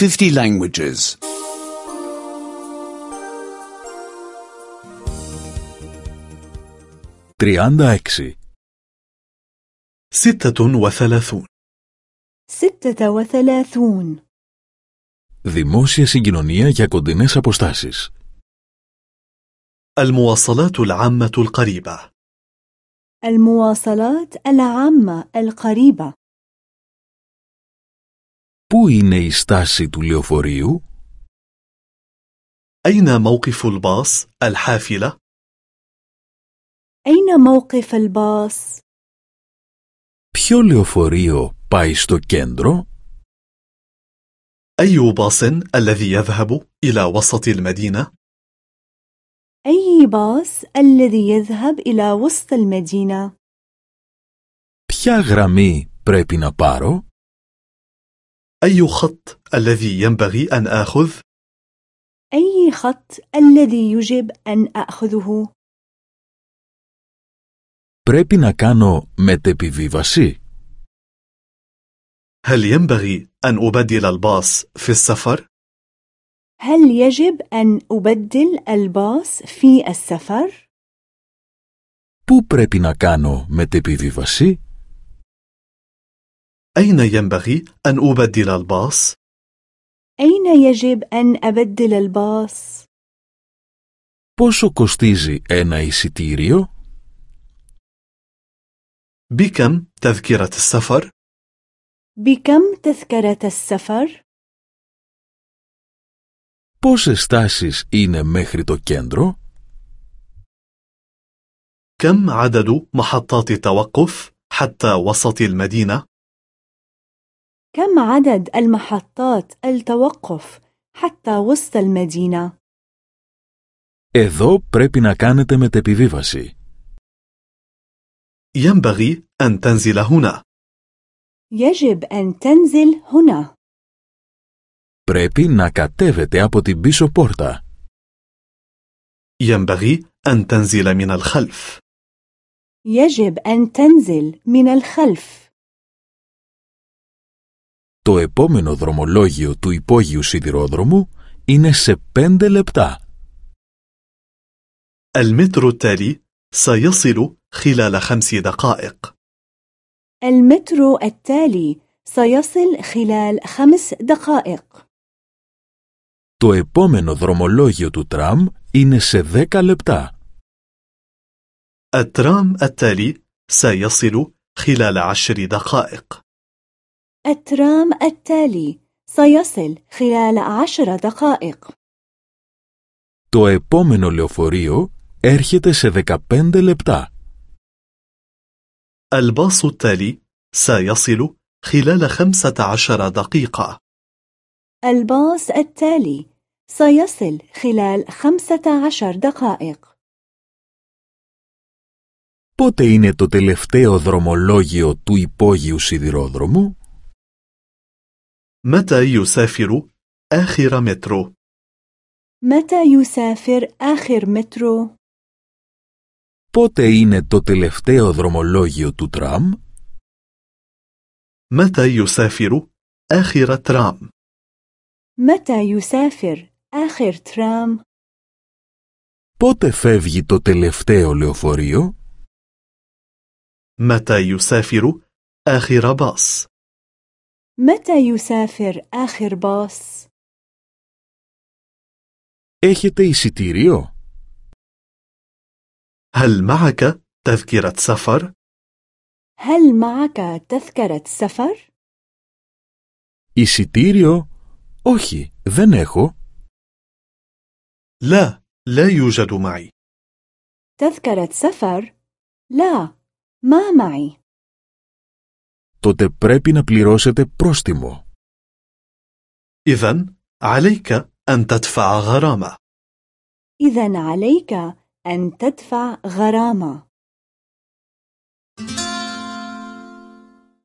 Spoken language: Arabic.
50 languages. 36. ستة وثلاثون ستة وثلاثون Δημόσια συγκοινωνία για κοντινές αποστάσεις. المواصلات العامة القريبة المواصلات العامة القريبة Πού είναι η στάση του λεωφορείου? أين موقف الباص الحافلة؟ أين موقف الباص؟ Ποιο λεωφορείο πάει στο κέντρο? أي باص الذي يذهب إلى وسط المدينة؟ أي باص الذي يذهب إلى وسط المدينة؟ Ποια γραμμή πρέπει να πάρω? أي خط الذي ينبغي أن آخذ؟ أي خط الذي يجب أن أخذه؟ Πρέπει να κάνω μετεπιβίβαση? هل ينبغي أن أبدل الباص في السفر؟ هل يجب أن أبدل الباص في السفر؟ Πού πρέπει να κάνω μετεπιβίβαση? أين ينبغي أن أبدل الباص؟ أين يجب أن أبدل الباص؟ Πόσο κοστίζει ένα εισιτήριο? بكم تذكرة السفر؟ بكم تذكرة السفر؟ Πόσες στάσεις είναι μέχρι το κέντρο? كم عدد محطات التوقف حتى وسط المدينة؟ كم عدد المحطات التوقف حتى وسط المدينة؟ Εδώ πρέπει να κάνετε μετεπιβίβαση. ينبغي أن تنزل هنا يجب أن تنزل هنا. Πρέπει να κατέβετε από την πίσω πόρτα. ينبغي أن تنزل من الخلف يجب أن تنزل من الخلف. Το επόμενο δρομολόγιο του υπόγειου σιδηρόδρομου είναι σε 5 λεπτά. المترو التالي سيصل خلال خمس دقائق المترو التالي سيصل خلال خمس دقائق. Το επόμενο δρομολόγιο του τραμ είναι σε 10 λεπτά. الترام التالي سيصل خلال عشر دقائق الترام التالي سيصل خلال عشر دقائق. Το επόμενο λεωφορείο έρχεται σε 15 λεπτά. الباص التالي سيصل خلال خمسة عشر دقيقة الباص التالي سيصل خلال خمسة عشر دقائق. Πότε είναι το τελευταίο δρομολόγιο του υπόγειου σιδηρόδρομου? متى يسافر آخر مترو؟ متى يسافر آخر مترو؟ Πότε είναι το τελευταίο δρομολόγιο του τραμ? متى يسافر آخر ترام؟ متى يسافر آخر ترام؟ Πότε φεύγει το τελευταίο λεωφορείο? متى يسافر آخر باص؟ متى يسافر آخر باص؟ Έχετε εισιτήριο? هل معك تذكرة سفر؟ هل معك تذكرة سفر؟ Εισιτήριο? Όχι, δεν έχω. لا لا يوجد معي تذكرة سفر؟ لا، ما معي. Τότε πρέπει να πληρώσετε πρόστιμο. إذا عليك أن تدفع غرامة إذا عليك أن تدفع غرامة.